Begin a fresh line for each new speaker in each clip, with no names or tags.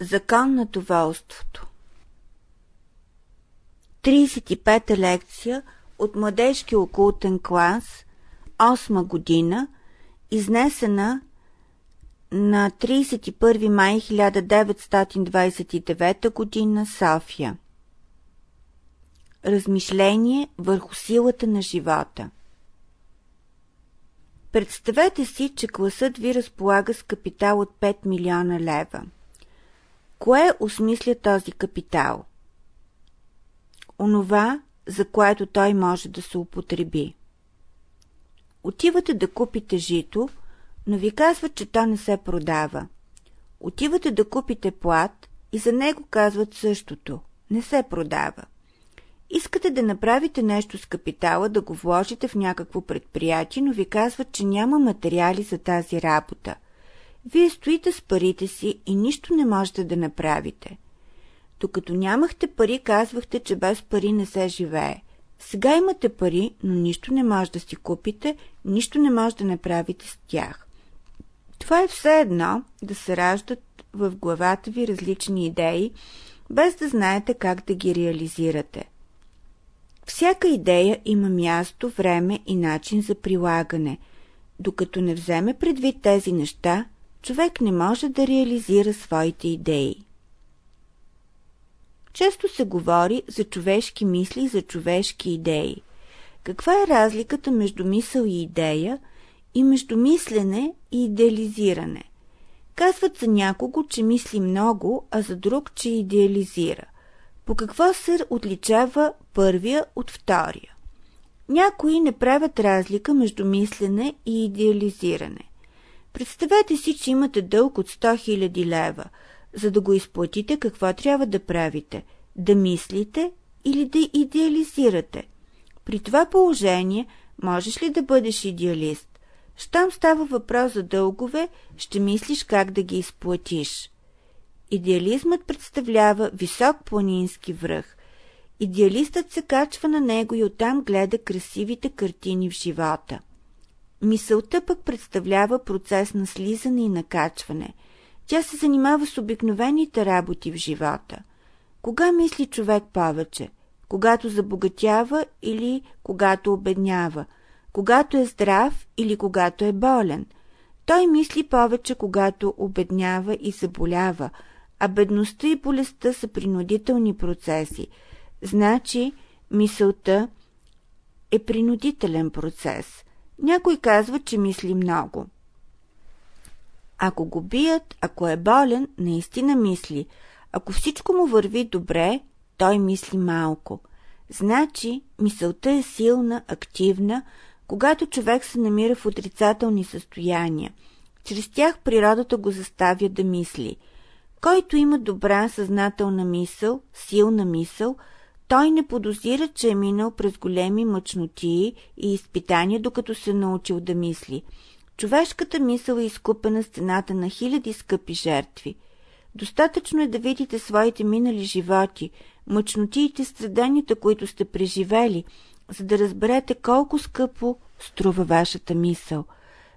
Закон на доволството 35-та лекция от младежки окултен клас, 8 година, изнесена на 31 май 1929 година, София. Размишление върху силата на живота Представете си, че класът ви разполага с капитал от 5 милиона лева. Кое осмисля този капитал? Онова, за което той може да се употреби. Отивате да купите жито, но ви казват, че то не се продава. Отивате да купите плат и за него казват същото. Не се продава. Искате да направите нещо с капитала, да го вложите в някакво предприятие, но ви казват, че няма материали за тази работа. Вие стоите с парите си и нищо не можете да направите. Докато нямахте пари, казвахте, че без пари не се живее. Сега имате пари, но нищо не може да си купите, нищо не може да направите с тях. Това е все едно да се раждат в главата ви различни идеи, без да знаете как да ги реализирате – всяка идея има място, време и начин за прилагане. Докато не вземе предвид тези неща, човек не може да реализира своите идеи. Често се говори за човешки мисли и за човешки идеи. Каква е разликата между мисъл и идея и между мислене и идеализиране? Казват за някого, че мисли много, а за друг, че идеализира. По какво се отличава първия от втория? Някои не правят разлика между мислене и идеализиране. Представете си, че имате дълг от 100 000 лева. За да го изплатите, какво трябва да правите? Да мислите или да идеализирате? При това положение можеш ли да бъдеш идеалист? Щом става въпрос за дългове, ще мислиш как да ги изплатиш. Идеализмът представлява висок планински връх. Идеалистът се качва на него и оттам гледа красивите картини в живота. Мисълта пък представлява процес на слизане и накачване. Тя се занимава с обикновените работи в живота. Кога мисли човек повече? Когато забогатява или когато обеднява? Когато е здрав или когато е болен? Той мисли повече, когато обеднява и заболява – а бедността и болестта са принудителни процеси. Значи, мисълта е принудителен процес. Някой казва, че мисли много. Ако го бият, ако е болен, наистина мисли. Ако всичко му върви добре, той мисли малко. Значи, мисълта е силна, активна, когато човек се намира в отрицателни състояния. Чрез тях природата го заставя да мисли – който има добра съзнателна мисъл, силна мисъл, той не подозира, че е минал през големи мъчнотии и изпитания, докато се научил да мисли. Човешката мисъл е изкупена с цената на хиляди скъпи жертви. Достатъчно е да видите своите минали животи, мъчнотиите, страданията, които сте преживели, за да разберете колко скъпо струва вашата мисъл.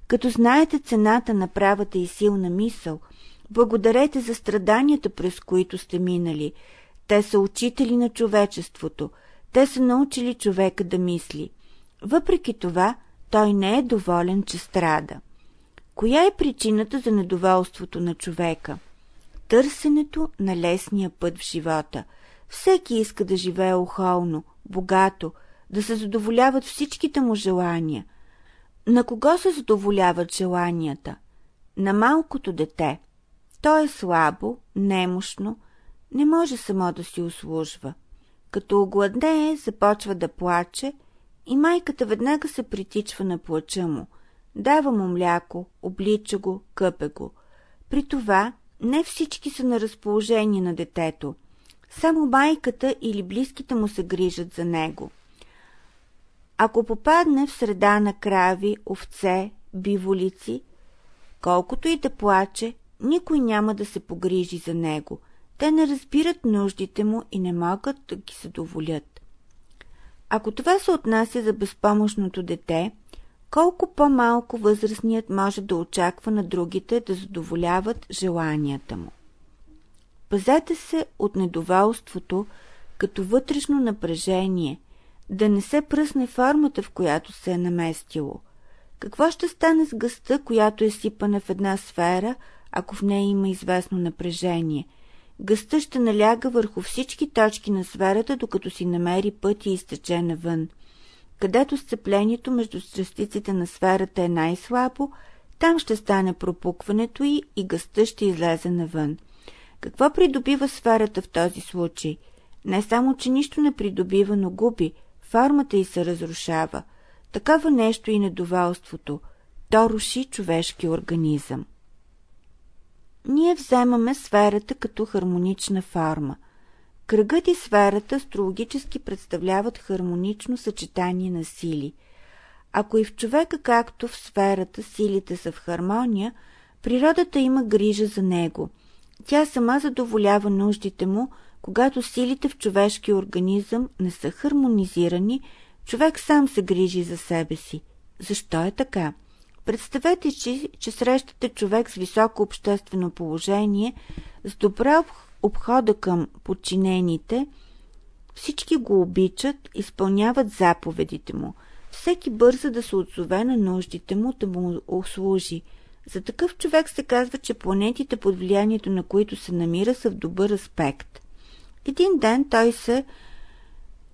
Като знаете цената на правата и силна мисъл – Благодарете за страданията, през които сте минали. Те са учители на човечеството. Те са научили човека да мисли. Въпреки това, той не е доволен, че страда. Коя е причината за недоволството на човека? Търсенето на лесния път в живота. Всеки иска да живее охолно, богато, да се задоволяват всичките му желания. На кого се задоволяват желанията? На малкото дете – то е слабо, немощно, не може само да си услужва. Като огладнее, започва да плаче и майката веднага се притичва на плача му. Дава му мляко, облича го, къпе го. При това не всички са на разположение на детето. Само майката или близките му се грижат за него. Ако попадне в среда на крави, овце, биволици, колкото и да плаче, никой няма да се погрижи за него. Те не разбират нуждите му и не могат да ги задоволят. Ако това се отнася за безпомощното дете, колко по-малко възрастният може да очаква на другите да задоволяват желанията му. Пазете се от недоволството като вътрешно напрежение, да не се пръсне формата, в която се е наместило. Какво ще стане с гъста, която е сипана в една сфера, ако в нея има известно напрежение? Гъста ще наляга върху всички точки на сферата, докато си намери път и изтече навън. Където сцеплението между частиците на сферата е най-слабо, там ще стане пропукването й и гъста ще излезе навън. Какво придобива сферата в този случай? Не само, че нищо не придобива, но губи, формата й се разрушава. Такава нещо и недоволството. То руши човешки организъм. Ние вземаме сферата като хармонична форма. Кръгът и сферата астрологически представляват хармонично съчетание на сили. Ако и в човека, както в сферата, силите са в хармония, природата има грижа за него. Тя сама задоволява нуждите му, когато силите в човешкия организъм не са хармонизирани, човек сам се грижи за себе си. Защо е така? Представете си, че срещате човек с високо обществено положение, с добра обхода към подчинените, всички го обичат, изпълняват заповедите му. Всеки бърза да се отзове на нуждите му, да му услужи. За такъв човек се казва, че планетите под влиянието на които се намира са в добър аспект. Един ден той се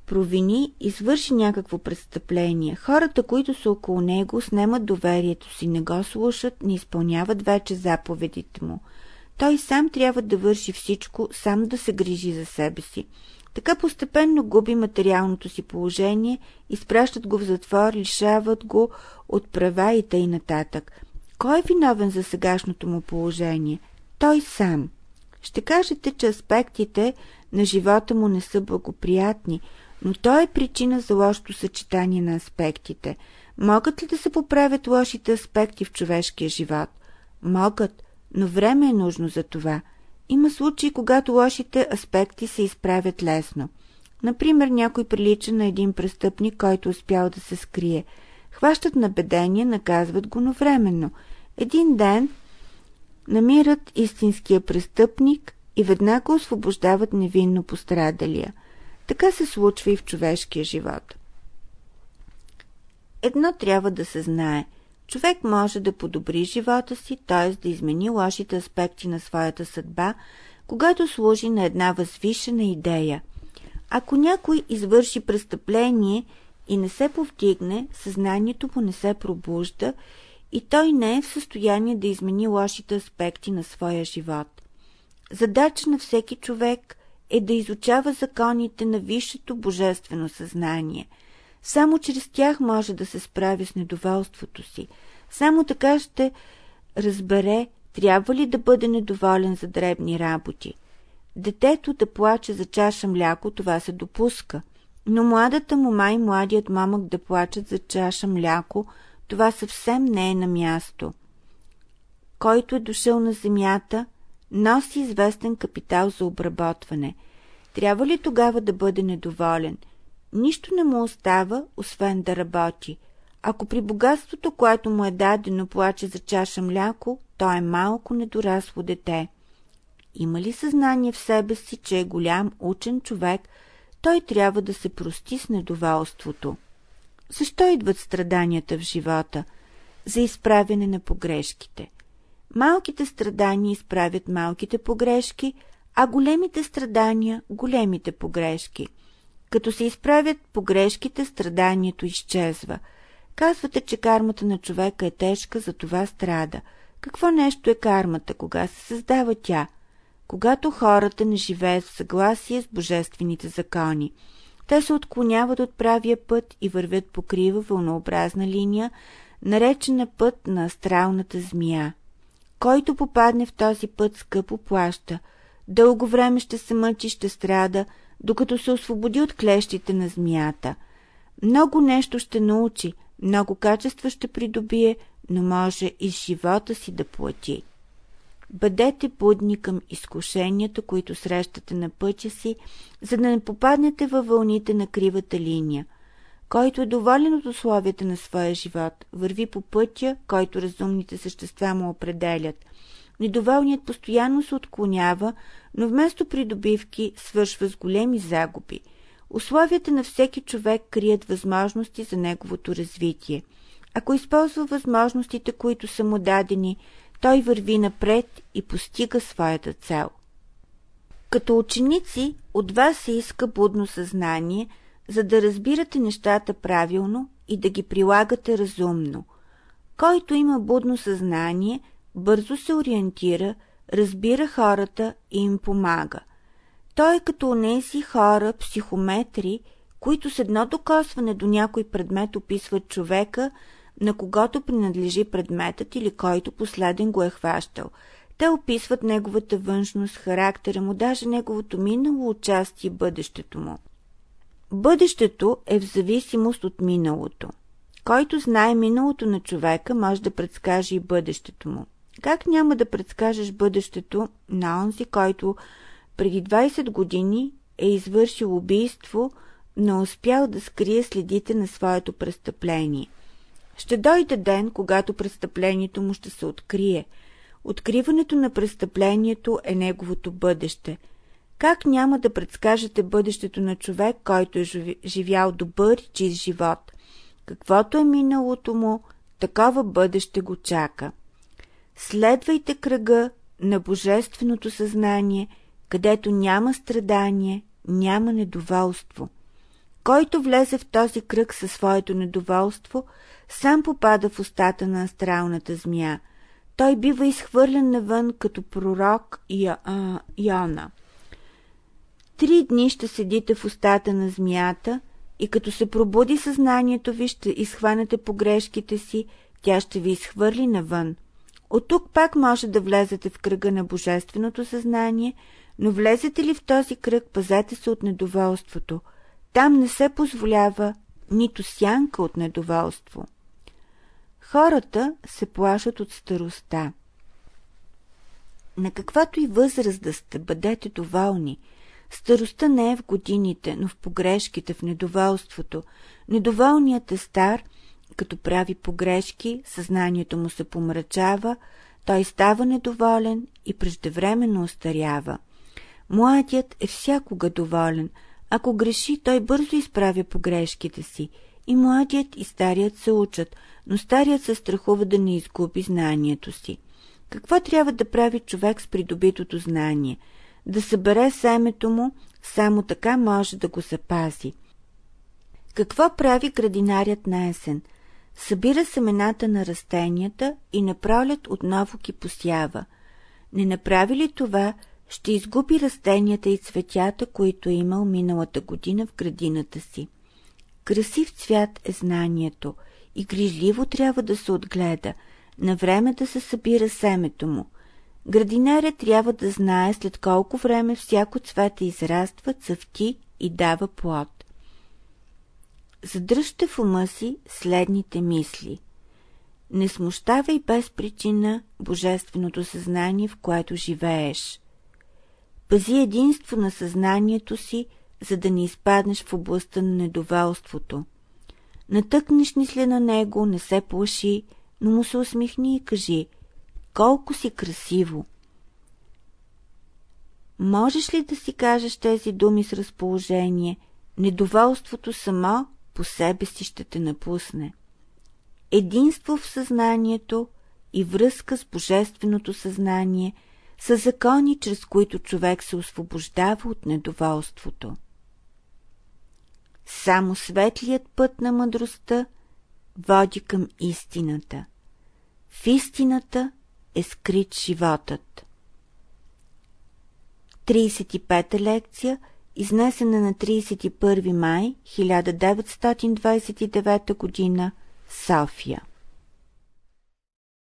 провини, извърши някакво престъпление. Хората, които са около него, снемат доверието си, не го слушат, не изпълняват вече заповедите му. Той сам трябва да върши всичко, сам да се грижи за себе си. Така постепенно губи материалното си положение, изпращат го в затвор, лишават го от права и тъй нататък. Кой е виновен за сегашното му положение? Той сам. Ще кажете, че аспектите на живота му не са благоприятни, но то е причина за лошото съчетание на аспектите. Могат ли да се поправят лошите аспекти в човешкия живот? Могат, но време е нужно за това. Има случаи, когато лошите аспекти се изправят лесно. Например, някой прилича на един престъпник, който успял да се скрие. Хващат на бедение, наказват го, но временно. Един ден намират истинския престъпник и веднага освобождават невинно пострадалия. Така се случва и в човешкия живот. Едно трябва да се знае. Човек може да подобри живота си, т.е. да измени лошите аспекти на своята съдба, когато служи на една възвишена идея. Ако някой извърши престъпление и не се повдигне, съзнанието му не се пробужда и той не е в състояние да измени лошите аспекти на своя живот. Задача на всеки човек е да изучава законите на висшето божествено съзнание. Само чрез тях може да се справи с недоволството си. Само така ще разбере, трябва ли да бъде недоволен за дребни работи. Детето да плаче за чаша мляко, това се допуска. Но младата мума и младият мамък да плачат за чаша мляко, това съвсем не е на място. Който е дошъл на земята, носи известен капитал за обработване. Трябва ли тогава да бъде недоволен? Нищо не му остава, освен да работи. Ако при богатството, което му е дадено, плаче за чаша мляко, то е малко недорасло дете. Има ли съзнание в себе си, че е голям учен човек, той трябва да се прости с недоволството. Защо идват страданията в живота? За изправяне на погрешките. Малките страдания изправят малките погрешки, а големите страдания – големите погрешки. Като се изправят погрешките, страданието изчезва. Казвате, че кармата на човека е тежка, за това страда. Какво нещо е кармата, кога се създава тя? Когато хората не живеят в съгласие с божествените закони. Те се отклоняват от правия път и вървят по крива вълнообразна линия, наречена път на астралната змия. Който попадне в този път скъпо плаща. Дълго време ще се мъчи, ще страда, докато се освободи от клещите на змията. Много нещо ще научи, много качества ще придобие, но може и живота си да плати. Бъдете будни към изкушенията, които срещате на пътя си, за да не попаднете във вълните на кривата линия. Който е доволен от условията на своя живот, върви по пътя, който разумните същества му определят. недоволният постоянно се отклонява, но вместо придобивки свършва с големи загуби. Условията на всеки човек крият възможности за неговото развитие. Ако използва възможностите, които са му дадени, той върви напред и постига своята цел. Като ученици от вас се иска будно съзнание, за да разбирате нещата правилно и да ги прилагате разумно. Който има будно съзнание, бързо се ориентира, разбира хората и им помага. Той е като онези хора, психометри, които с едно докосване до някой предмет описват човека, на когото принадлежи предметът или който последен го е хващал. Те описват неговата външност, характера му, даже неговото минало участие и бъдещето му. Бъдещето е в зависимост от миналото. Който знае миналото на човека, може да предскаже и бъдещето му. Как няма да предскажеш бъдещето на онзи, който преди 20 години е извършил убийство, но успял да скрие следите на своето престъпление? Ще дойде ден, когато престъплението му ще се открие. Откриването на престъплението е неговото бъдеще. Как няма да предскажете бъдещето на човек, който е живял добър и чист живот? Каквото е миналото му, такова бъдеще го чака. Следвайте кръга на божественото съзнание, където няма страдание, няма недоволство. Който влезе в този кръг със своето недоволство, сам попада в устата на астралната змия. Той бива изхвърлен навън като пророк Йона. Три дни ще седите в устата на змията и като се пробуди съзнанието ви, ще изхванете погрешките си, тя ще ви изхвърли навън. От тук пак може да влезете в кръга на божественото съзнание, но влезете ли в този кръг, пазете се от недоволството. Там не се позволява нито сянка от недоволство. Хората се плашат от староста. На каквато и възраст да сте, бъдете доволни. Старостта не е в годините, но в погрешките, в недоволството. Недоволният е стар – като прави погрешки, съзнанието му се помрачава, той става недоволен и преждевременно остарява. Младият е всякога доволен. Ако греши, той бързо изправя погрешките си. И младият и старият се учат, но старият се страхува да не изгуби знанието си. Какво трябва да прави човек с придобитото знание? Да събере семето му, само така може да го запази. Какво прави градинарят на есен – събира семената на растенията и на пролет отново ги посява. Не направи ли това, ще изгуби растенията и цветята, които е имал миналата година в градината си. Красив цвят е знанието и грижливо трябва да се отгледа, на време да се събира семето му. Градинаря трябва да знае след колко време всяко цвете израства, цъфти и дава плод. Задръжте в ума си следните мисли. Не смущавай без причина божественото съзнание, в което живееш. Пази единство на съзнанието си, за да не изпаднеш в областта на недоволството. Натъкнеш ли се на него, не се плаши, но му се усмихни и кажи «Колко си красиво!» Можеш ли да си кажеш тези думи с разположение? Недоволството само по себе си ще те напусне. Единство в съзнанието и връзка с Божественото съзнание са закони, чрез които човек се освобождава от недоволството. Само светлият път на мъдростта води към истината. В истината е скрит животът. 35-та лекция – изнесена на 31 май 1929 г. София